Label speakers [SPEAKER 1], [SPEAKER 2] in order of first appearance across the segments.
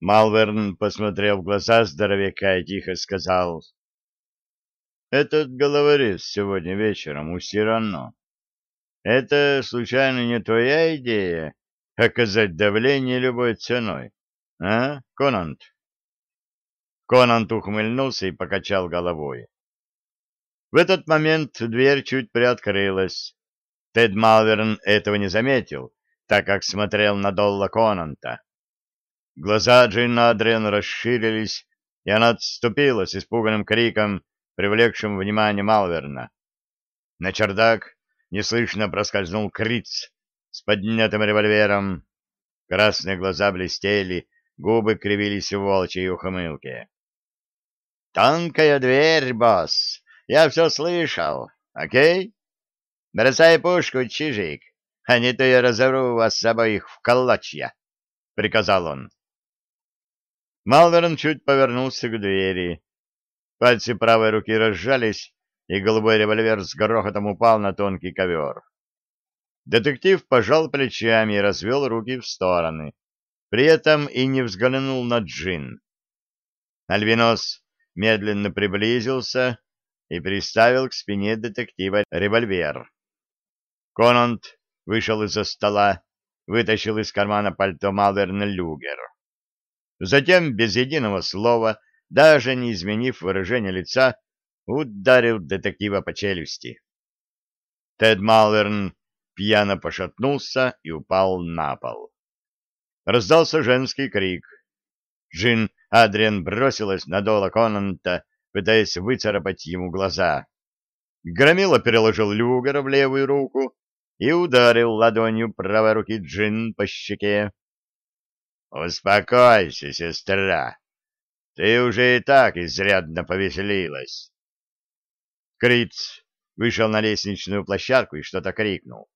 [SPEAKER 1] Малверн посмотрел в глаза здоровяка и тихо сказал. «Этот головорез сегодня вечером у Сирано. Это, случайно, не твоя идея оказать давление любой ценой, а, Конант?» Конант ухмыльнулся и покачал головой. В этот момент дверь чуть приоткрылась. Тед Малверн этого не заметил, так как смотрел на Долла Конанта. Глаза Джин Адриан расширились, и она отступила с испуганным криком, привлекшим внимание Малверна. На чердак неслышно проскользнул Криц с поднятым револьвером. Красные глаза блестели, губы кривились в волчьей ухмылке. «Тонкая дверь, босс! Я все слышал, окей? Бросай пушку, Чижик, а не то я разорву вас обоих в клочья!» — приказал он. Малверн чуть повернулся к двери. Пальцы правой руки разжались, и голубой револьвер с грохотом упал на тонкий ковер. Детектив пожал плечами и развел руки в стороны, при этом и не взглянул на Джин. Альбинос медленно приблизился и приставил к спине детектива револьвер. Конант вышел из-за стола, вытащил из кармана пальто Малверна люгер. Затем, без единого слова, даже не изменив выражение лица, ударил детектива по челюсти. Тед Малверн пьяно пошатнулся и упал на пол. Раздался женский крик. Джин Адриан бросилась на Дола Конанта, пытаясь выцарапать ему глаза. Громила переложил люгера в левую руку и ударил ладонью правой руки Джин по щеке. Успокойся, сестра. Ты уже и так изрядно повеселилась. Криц вышел на лестничную площадку и что-то крикнул.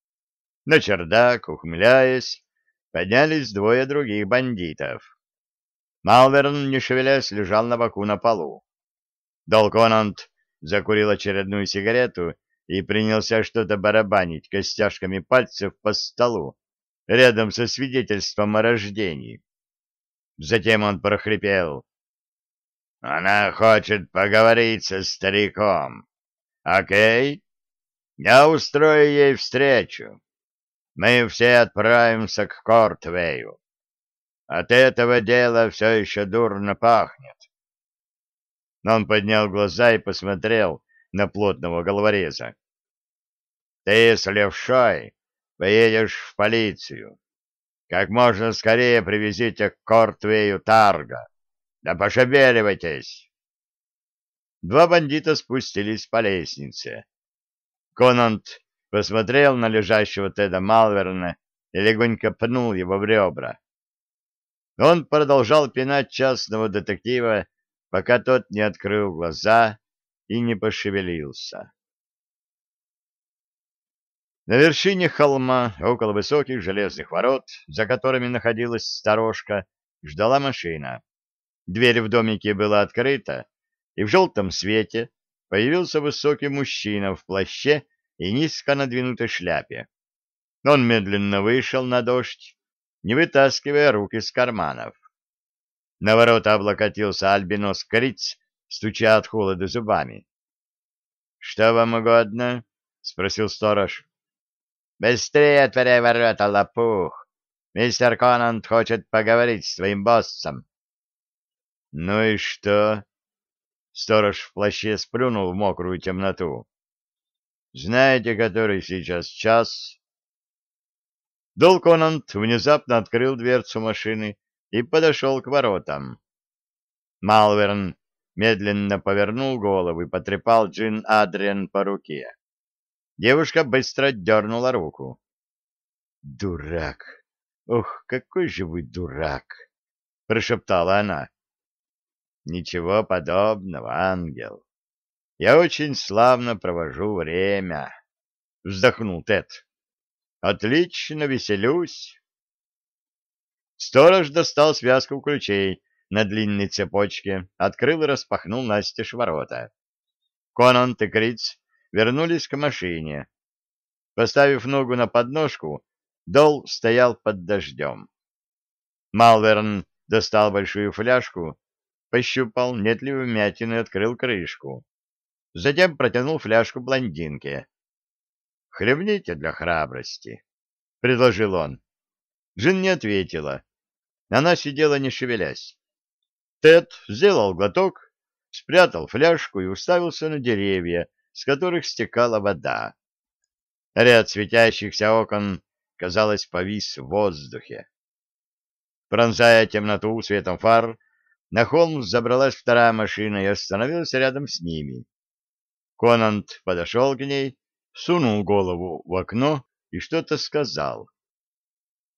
[SPEAKER 1] На чердак, ухмыляясь, поднялись двое других бандитов. Малверн, не шевелясь, лежал на боку на полу. Долконант закурил очередную сигарету и принялся что-то барабанить костяшками пальцев по столу, рядом со свидетельством о рождении. Затем он прохрипел. «Она хочет поговорить со стариком. Окей? Я устрою ей встречу. Мы все отправимся к Кортвею. От этого дела все еще дурно пахнет». Он поднял глаза и посмотрел на плотного головореза. «Ты с левшой поедешь в полицию. Как можно скорее привезите к Кортвею Тарга. Да пошевеливайтесь. Два бандита спустились по лестнице. Конант посмотрел на лежащего Теда Малверна и легонько пнул его в ребра. Он продолжал пинать частного детектива, пока тот не открыл глаза и не пошевелился. На вершине холма, около высоких железных ворот, за которыми находилась сторожка, ждала машина. Дверь в домике была открыта, и в желтом свете появился высокий мужчина в плаще и низко надвинутой шляпе. Он медленно вышел на дождь, не вытаскивая рук из карманов. На ворота облокотился альбинос Криц, стуча от холода зубами. — Что вам угодно? — спросил сторож. Быстрее отворяй ворота, лопух. Мистер Конант хочет поговорить с твоим боссом. Ну и что? Сторож в плаще сплюнул в мокрую темноту. Знаете, который сейчас час? Дол Конант внезапно открыл дверцу машины и подошел к воротам. Малверн медленно повернул голову и потрепал Джин Адриан по руке. Девушка быстро дернула руку. «Дурак! Ох, какой же вы дурак!» — прошептала она. «Ничего подобного, ангел. Я очень славно провожу время», — вздохнул Тед. «Отлично веселюсь». Сторож достал связку ключей на длинной цепочке, открыл и распахнул настежь ворота. Конан и Криц вернулись к машине. Поставив ногу на подножку, Дол стоял под дождем. Малверн достал большую фляжку, пощупал, нет ли вмятины, открыл крышку. Затем протянул фляжку блондинке. «Хлебните для храбрости», — предложил он. Джин не ответила. Она сидела, не шевелясь. Тед сделал глоток, спрятал фляжку и уставился на деревья, с которых стекала вода. Ряд светящихся окон, казалось, повис в воздухе. Пронзая темноту светом фар, на холм забралась вторая машина и остановилась рядом с ними. Конант подошел к ней, сунул голову в окно и что-то сказал.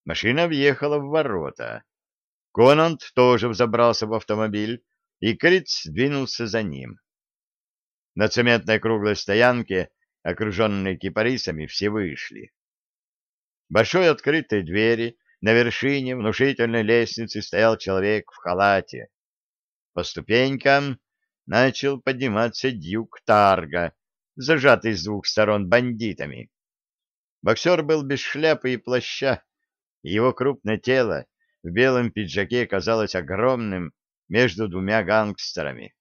[SPEAKER 1] Машина въехала в ворота. Конант тоже взобрался в автомобиль, и Криц двинулся за ним. На цементной круглой стоянке, окруженной кипарисами, все вышли. Большой открытой двери на вершине внушительной лестницы стоял человек в халате. По ступенькам начал подниматься дюк Тарга, зажатый с двух сторон бандитами. Боксер был без шляпы и плаща, и его крупное тело в белом пиджаке казалось огромным между двумя гангстерами.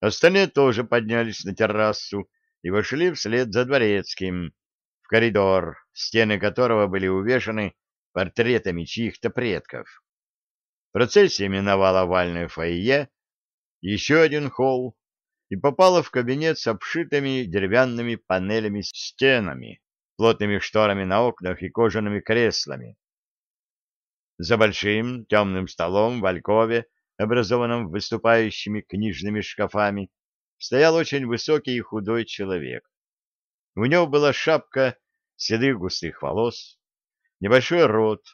[SPEAKER 1] Остальные тоже поднялись на террасу и вошли вслед за дворецким в коридор, стены которого были увешаны портретами чьих-то предков. Процессия миновала овальное фойе, еще один холл, и попала в кабинет с обшитыми деревянными панелями стенами, плотными шторами на окнах и кожаными креслами. За большим темным столом в алькове, образованном выступающими книжными шкафами, стоял очень высокий и худой человек. У него была шапка седых густых волос, небольшой рот,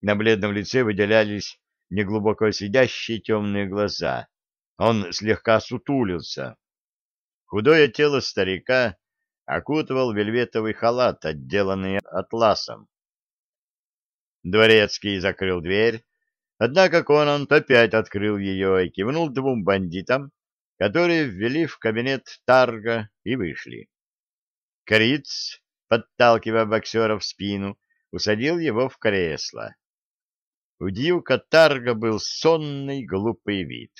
[SPEAKER 1] на бледном лице выделялись неглубоко сидящие темные глаза. Он слегка сутулился. Худое тело старика окутывал вельветовый халат, отделанный атласом. Дворецкий закрыл дверь, однако Конант опять открыл ее и кивнул двум бандитам, которые ввели в кабинет Тарга и вышли. Криц, подталкивая боксера в спину, усадил его в кресло. У Дьюка Тарга был сонный глупый вид.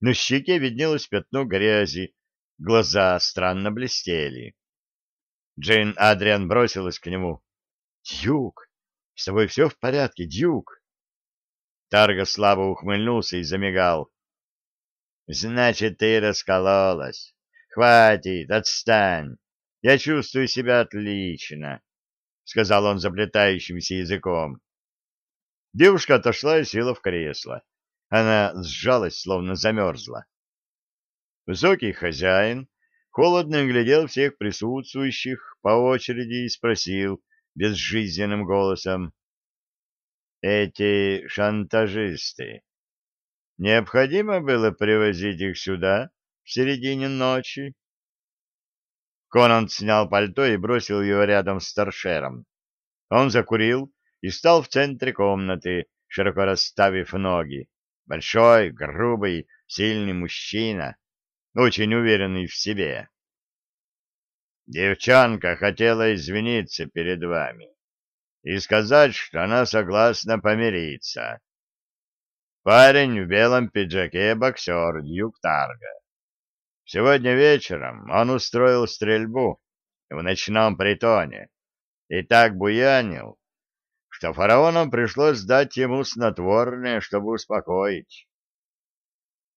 [SPEAKER 1] На щеке виднелось пятно грязи, глаза странно блестели. Джейн Адриан бросилась к нему. «Дьюк, с тобой все в порядке, Дьюк?» Тарга слабо ухмыльнулся и замигал. «Значит, ты раскололась. Хватит, отстань. Я чувствую себя отлично», — сказал он заплетающимся языком. Девушка отошла и села в кресло. Она сжалась, словно замерзла. Высокий хозяин холодно глядел всех присутствующих по очереди и спросил безжизненным голосом. «Эти шантажисты, необходимо было привозить их сюда в середине ночи?» Конан снял пальто и бросил его рядом с торшером. Он закурил и стал в центре комнаты, широко расставив ноги. Большой, грубый, сильный мужчина, очень уверенный в себе. Девчонка хотела извиниться перед вами и сказать, что она согласна помириться. Парень в белом пиджаке боксер Дьюк Тарга. Сегодня вечером он устроил стрельбу в ночном притоне и так буянил, что фараонам пришлось дать ему снотворное, чтобы успокоить.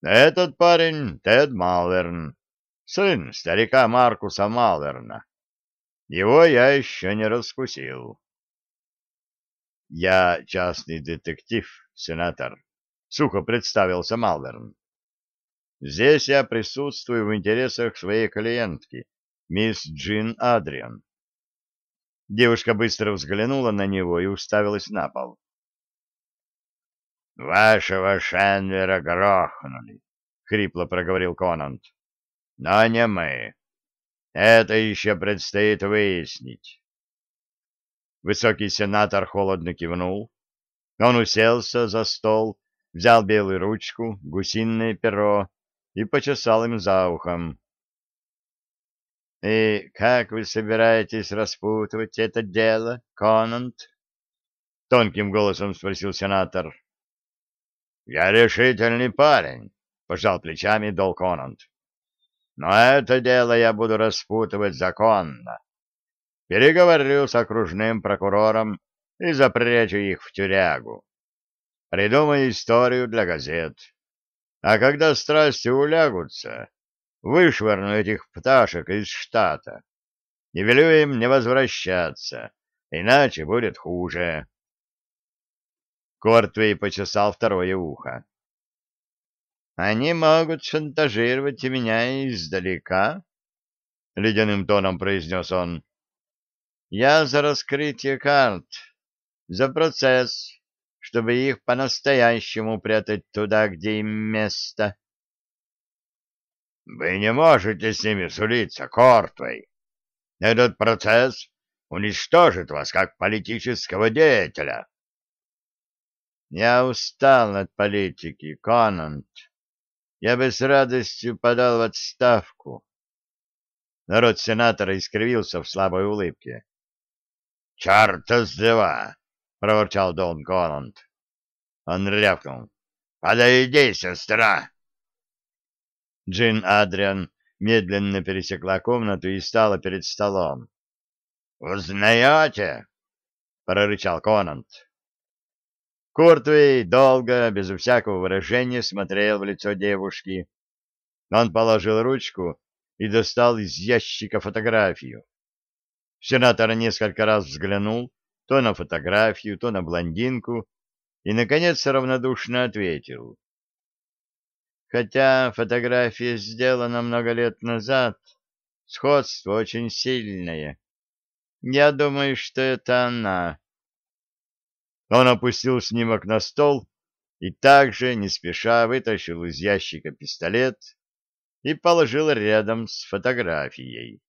[SPEAKER 1] Этот парень — Тед Малверн, сын старика Маркуса Малверна. Его я еще не раскусил. Я частный детектив, сенатор, — сухо представился Малверн. Здесь я присутствую в интересах своей клиентки, мисс Джин Адриан. Девушка быстро взглянула на него и уставилась на пол. — Вашего Шенвера грохнули, — хрипло проговорил Конант. — Но не мы. Это еще предстоит выяснить. Высокий сенатор холодно кивнул. Он уселся за стол, взял белую ручку, гусиное перо и почесал им за ухом. И как вы собираетесь распутывать это дело, Конант? Тонким голосом спросил сенатор. Я решительный парень, — пожал плечами Дол Конант. Но это дело я буду распутывать законно. Переговорю с окружным прокурором и запрячу их в тюрягу. Придумаю историю для газет. А когда страсти улягутся, вышвырну этих пташек из штата и велю им не возвращаться, иначе будет хуже. Кортвей почесал второе ухо. «Они могут шантажировать меня издалека», — ледяным тоном произнес он. «Я за раскрытие карт, за процесс, чтобы их по-настоящему прятать туда, где им место». «Вы не можете с ними сулиться, Кортвей. Этот процесс уничтожит вас как политического деятеля». Я устал от политики, Конант. Я бы с радостью подал в отставку. Народ сенатора искривился в слабой улыбке. — Чарта с два! — проворчал Дон Конант. Он рявкнул. — Подойди, сестра! Джин Адриан медленно пересекла комнату и стала перед столом. «Узнаете?» — прорычал Конант. Куртвей долго, без всякого выражения, смотрел в лицо девушки. Он положил ручку и достал из ящика фотографию. Сенатор несколько раз взглянул то на фотографию, то на блондинку и, наконец, равнодушно ответил. Хотя фотография сделана много лет назад, сходство очень сильное. Я думаю, что это она. Он опустил снимок на стол и также, не спеша, вытащил из ящика пистолет и положил рядом с фотографией.